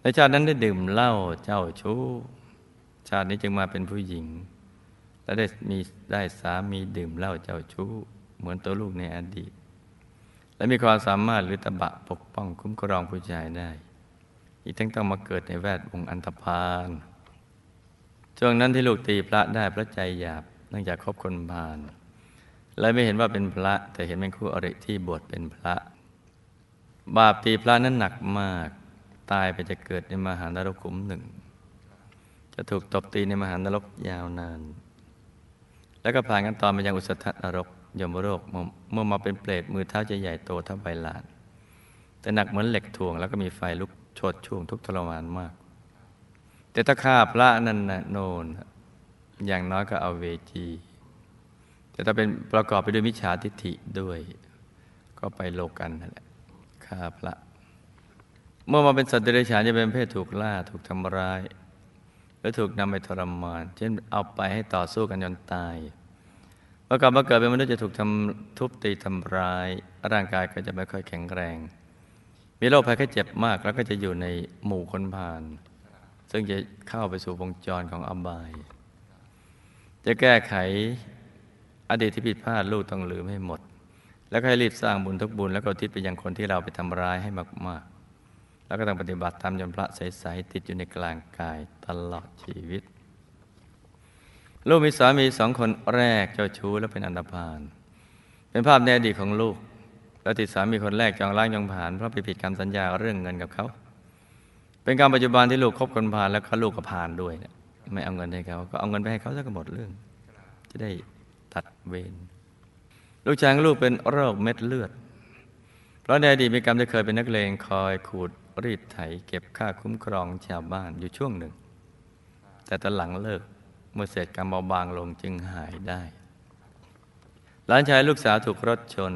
ในชาตินั้นได้ดื่มเหล้าเจ้าชู้ ชาตินี้จึงมาเป็นผู้หญิง และได้มีได้สามีดื่มเหล้าเจ้าชู้ เหมือนตัวลูกในอดีต และมีความสามารถหรือตบะปกป้องคุ้มครองผู้ชายได้ อีกทั้งต้องมาเกิดในแวดวงอันธพาลช่วงนั้นที่ลูกตีพระได้พระใจหยาบเนื่องจากคบคนพาลเลยไม่เห็นว่าเป็นพระ แต่เห็นเป็นคู่อริที่บวชเป็นพระ บาปตีพระนั้นหนักมาก ตายไปจะเกิดในมหานรกขุมหนึ่ง จะถูกตบตีในมหานรกยาวนาน แล้วก็ผ่านกันตอนไปยังอุสธนรกยมโรคเมื่อมาเป็นเปรตมือเท้าจะใหญ่โตเท่าใบลาน แต่หนักเหมือนเหล็กถ่วง แล้วก็มีไฟลุกโชดช่วงทุกทรมานมาก แต่ถ้าฆ่าพระนั่นนะโนน อย่างน้อยก็เอาเวจี แต่ถ้าเป็นประกอบไปด้วยมิจฉาทิฏฐิด้วย ก็ไปโลกันนั่นแหละฆ่าพระ เมื่อมาเป็นสัตว์เดรัจฉานจะเป็นเพศถูกล่าถูกทำร้าย หรือถูกนำไปทรมาน เช่นเอาไปให้ต่อสู้กันจนตายเมื่อกลับมาเกิดเป็นมนุษย์จะถูกทำทุบตีทำร้าย ร่างกายก็จะไม่ค่อยแข็งแรง มีโรคภัยแค่เจ็บมาก แล้วก็จะอยู่ในหมู่คนผ่าน ซึ่งจะเข้าไปสู่วงจรของอบาย จะแก้ไขอดีตที่ผิดพลาดลูกต้องลืมให้หมด แล้วก็ให้รีบสร้างบุญทุกบุญแล้วก็ทิศไปยังคนที่เราไปทำร้ายให้มาก แล้วก็ต้องปฏิบัติตามจนพระใสๆติดอยู่ในกลางกายตลอดชีวิต ลูกมีสามีสองคนแรกเจ้าชู้และเป็นอันดพาน เป็นภาพในอดีตของลูก แล้วติดสามีคนแรกจองล้างจองผ่านเพราะไปผิดคำสัญญาเรื่องเงินกับเขา เป็นการปัจจุบันที่ลูกคบคนผ่านแล้วก็ลูกก็ผ่านด้วยนไม่เอาเงินให้เขาก็เอาเงินไปให้เขาซะก็หมดเรื่อง จะได้ตัดเวรลูกชายลูกเป็นโรคเม็ดเลือด เพราะในอดีตมีกรรมที่เคยเป็นนักเลงคอยขูด รีดไถเก็บค่าคุ้มครองชาวบ้านอยู่ช่วงหนึ่ง แต่ตอนหลังเลิกเมื่อเสร็จกรรมเบาบางลงจึงหายได้ หลานชายลูกสาวถูกรถชน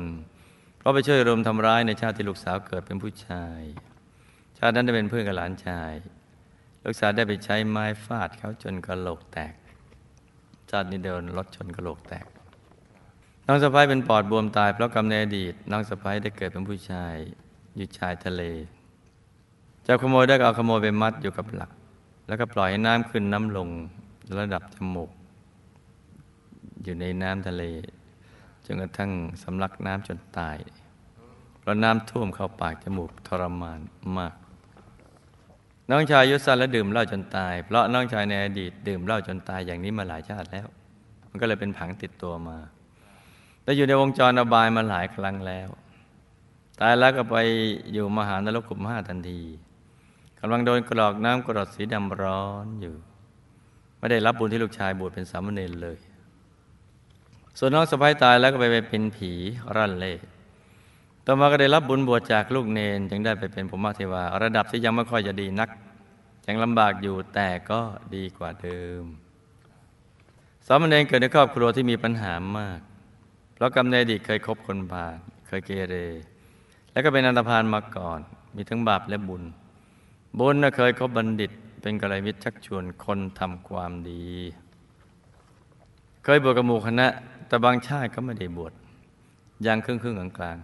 เพราะไปช่วยรุมทำร้ายในชาติที่ลูกสาวเกิดเป็นผู้ชาย ชาตินั้นได้เป็นเพื่อนกับหลานชาย ลูกสาวได้ไปใช้ไม้ฟาดเขาจนกระโหลกแตก ชาตินี้เดินรถชนกระโหลกแตกน้องสะพ้ายเป็นปอดบวมตายเพราะกรรมในอดีตน้องสะพ้ายได้เกิดเป็นผู้ชายอยู่ชายทะเล จ้าขโมยได้เอาขโมยไปมัดอยู่กับหลัก แล้วก็ปล่อยให้น้ำขึ้นน้ำลงระดับจมูก อยู่ในน้ำทะเลจนกระทั่งสำลักน้ำจนตาย เพราะน้ำท่วมเข้าปากจมูกทรมานมาก น้องชายยุสันและดื่มเหล้าจนตาย เพราะน้องชายในอดีต ดื่มเหล้าจนตายอย่างนี้มาหลายชาติแล้ว มันก็เลยเป็นผังติดตัวมาและอยู่ในวงจรอบายมาหลายครั้งแล้ว ตายแล้วก็ไปอยู่มหานรกขุมห้าทันทีำลังโดนกรอกน้ำกรดสีดำร้อนอยู่ ไม่ได้รับบุญที่ลูกชายบวชเป็นสามเณรเลย ส่วนน้องสะพ้ายตายแล้วก็ไปเป็นผีรั่นเล่ต่อมาก็ได้รับบุญบวชจากลูกเนนจึงได้ไปเป็นภูมิเทวา ระดับที่ยังไม่ค่อยจะดีนักยังลำบากอยู่แต่ก็ดีกว่าเดิมสามเณรเกิดในครอบครัวที่มีปัญหามาก เพราะกำเนิดดีเคยคบคนบาปเคยเกเร และก็เป็นอันตรพานมาก่อน มีทั้งบาปและบุญ บุญเคยคบบัณฑิต เป็นกัลยาณมิตรชักชวนคนทำความดี เคยบวชกับหมู่คณะ แต่บางชาติก็ไม่ได้บวชอยังครึ่งครึ่งกลางกลาง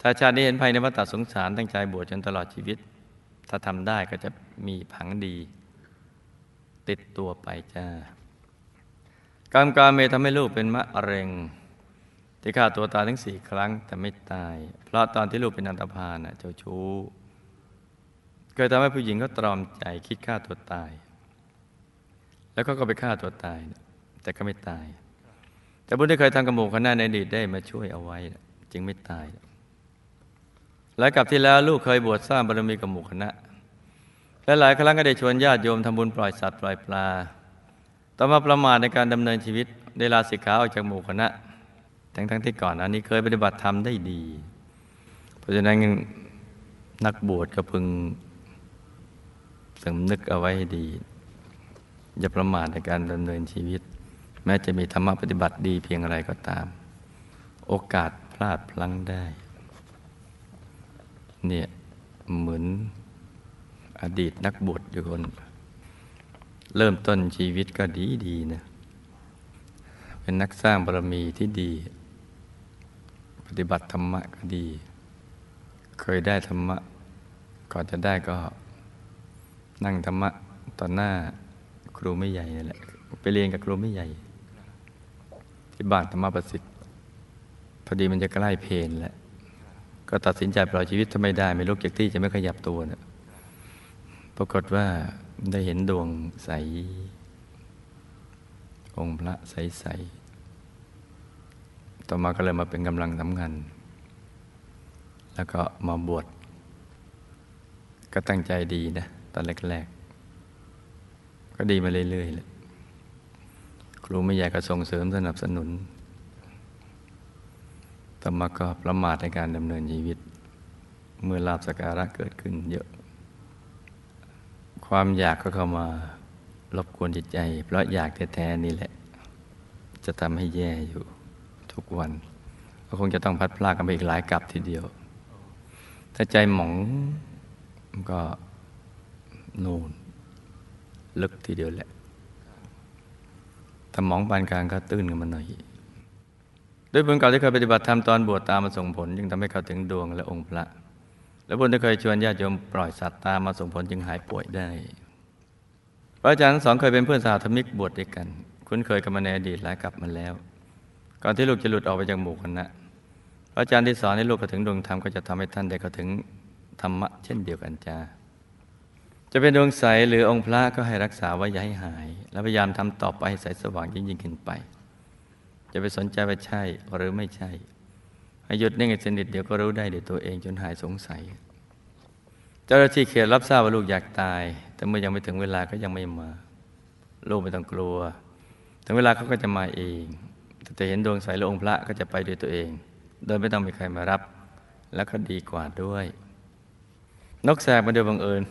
ถ้าชาตินี้เห็นภัยในวัฏสงสารตั้งใจบวชจนตลอดชีวิต ถ้าทำได้ก็จะมีผังดี ติดตัวไปจ้ากรรมการเมทำให้ลูกเป็นมะเร็ง ที่ฆ่าตัวตายทั้งสี่ครั้งแต่ไม่ตาย เพราะตอนที่ลูกเป็นอันตพาลเจ้าชู้ เคยทำให้ผู้หญิงก็ตรอมใจคิดฆ่าตัวตาย แล้วก็ก็ไปฆ่าตัวตาย แต่ก็ไม่ตาย แต่บุญที่เคยทำกับหมู่คณะในอดีตได้มาช่วยเอาไว้ จึงไม่ตายหลายกับที่แล้วลูกเคยบวชสร้างบารมีกับหมู่คณะและหลายครั้งก็ได้ชวนญาติโยมทำบุญปล่อยสัตว์ปล่อยปลา ต่อมาประมาทในการดำเนินชีวิตได้ลาสิกขาออกจากหมู่คณะ ทั้งทั้งที่ก่อนอันนี้เคยปฏิบัติธรรมได้ดี เพราะฉะนั้นนักบวชก็พึง สำนึกเอาไว้ให้ดี อย่าประมาทในการดำเนินชีวิต แม้จะมีธรรมะปฏิบัติดีเพียงอะไรก็ตาม โอกาสพลาดพลั้งได้ เนี่ยเหมือนอดีตนักบวชอยู่คน เริ่มต้นชีวิตก็ดีดีนะเป็นนักสร้างบารมีที่ดี ปฏิบัติธรรมะก็ดี เคยได้ธรรมะ ก่อนจะได้ก็ นั่งธรรมะต่อหน้าครูไม่ใหญ่นี่แหละไปเรียนกับครูไม่ใหญ่ ที่บ้านธรรมประสิทธิ์พอดีมันจะใกล้เพลนแหละก็ตัดสินใจปล่อยชีวิตถ้าไม่ได้ ไม่ลุกจากที่จะไม่ขยับตัวนะปรากฏว่าได้เห็นดวงใส องค์พระใส ๆ ต่อมาก็เลยมาเป็นกำลังสำคัญ แล้วก็มาบวชก็ตั้งใจดีนะ ตอนแรกๆ ก็ดีมาเรื่อยๆเลยครูไม่ใหญ่ก็ส่งเสริมสนับสนุนต่อมาก็ประมาทในการดำเนินชีวิต เมื่อลาบสการะเกิดขึ้นเยอะ ความอยากก็เข้ามารบกวนจิตใจ เพราะอยากแท้ๆนี่แหละ จะทำให้แย่อยู่ทุกวัน ก็คงจะต้องพัดพลาดกันไปอีกหลายกลับทีเดียว ถ้าใจหมองก็ นูนลึกทีเดียวแหละถ้ามองปานกลางก็ตื้นกันมาหน่อยด้วยบุญเก่าที่เคยปฏิบัติธรรมตอนบวชตามมาส่งผล จึงทำให้เขาถึงดวงและองค์พระ และบุญที่เคยชวนญาติโยมปล่อยสัตว์ตามมาส่งผลจึงหายป่วยได้พระอาจารย์ทั้งสองเคยเป็นเพื่อนสาธมิกบวชด้วยกัน คุ้นเคยกันมาในอดีตหลายกลับมาแล้ว ก่อนที่ลูกจะหลุดออกไปจากหมู่คณะพระอาจารย์ที่สอนให้ลูกเข้าถึงดวงธรรมก็จะทำให้ท่านได้เข้าถึงธรรมะเช่นเดียวกันจ้า จะเป็นดวงใสหรือองค์พระก็ให้รักษาไว้อย่าให้หาย และพยายามทำต่อไปให้ใสสว่างยิ่งยิ่งขึ้นไป จะไปสนใจว่าใช่หรือไม่ใช่ ให้หยุดนิ่งสนิทเดี๋ยวก็รู้ได้เดี๋ยวตัวเองจนหายสงสัย เจ้าหน้าที่เขตรับทราบว่าลูกอยากตาย แต่เมื่อยังไม่ถึงเวลาก็ยังไม่มา ลูกไม่ต้องกลัว ถึงเวลาเขาก็จะมาเองแต่จะเห็นดวงใสหรือองค์พระก็จะไปด้วยตัวเอง โดยไม่ต้องมีใครมารับ แล้วก็ดีกว่าด้วย นกแสกมาโดยบังเอิญ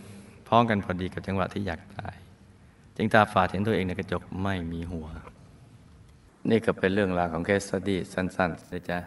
พ้องกันพอดีกับจังหวะที่อยากตาย จึงตาฝาดเห็นตัวเองในกระจกไม่มีหัว นี่ก็เป็นเรื่องราวของเคสสตี้สั้นๆนะจ๊ะ